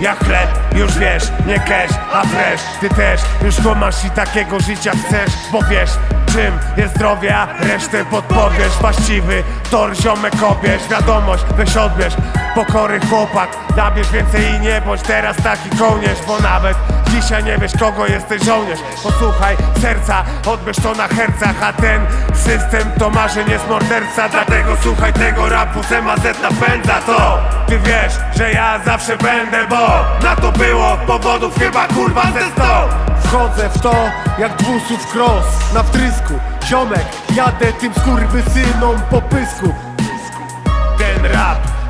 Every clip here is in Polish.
Jak chleb, już wiesz, nie cash, a fresh. Ty też już masz i takiego życia chcesz Bo wiesz, czym jest zdrowie, a resztę podpowiesz. Właściwy tor, ziomek obierz Wiadomość, weź odbierz. Pokory chłopak, nabierz więcej i nie bądź teraz taki kołnierz Bo nawet dzisiaj nie wiesz kogo jesteś żołnierz. Posłuchaj serca, odbierz to na hercach A ten system to marzenie z morderca. Dlatego słuchaj tego rapu, z MAZ napędza to. Ty wiesz, że ja zawsze będę, bo na to było powodów chyba kurwa ze sto. Wchodzę w to jak dwusów cross na wtrysku. Ziomek, jadę tym skurwysynom po pysku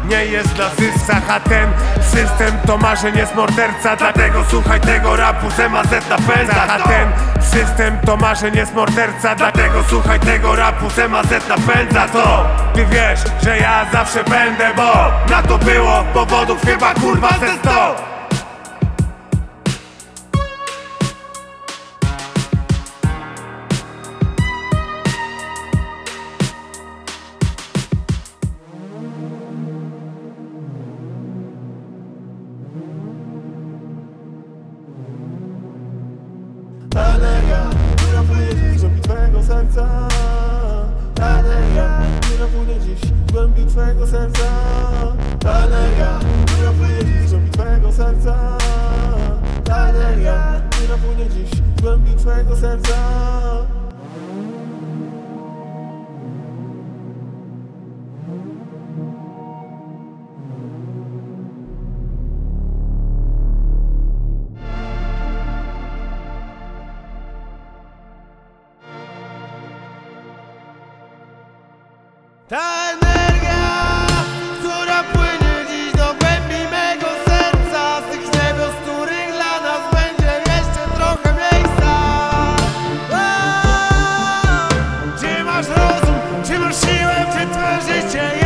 nie jest dla zyscach, a ten system to marzenie z morderca. Dlatego słuchaj tego rapu, z MAZ napędza A ten system to marzenie z morderca. Dlatego słuchaj tego rapu, z MAZ napędza To. Ty wiesz, że ja zawsze będę, bo na to było powodów chyba kurwa ze sto Energia, która płynie dziś w głębi twojego serca. Energia, która płynie dziś w głębi twojego serca. Energia, która płynie dziś w głębi twojego serca. Energia, która płynie dziś w głębi twojego serca Ta energia, która płynie dziś do głębi mego serca Z tych niebios, których dla nas będzie jeszcze trochę miejsca. A, Gdzie masz rozum, gdzie masz siłę, gdzie twoje życie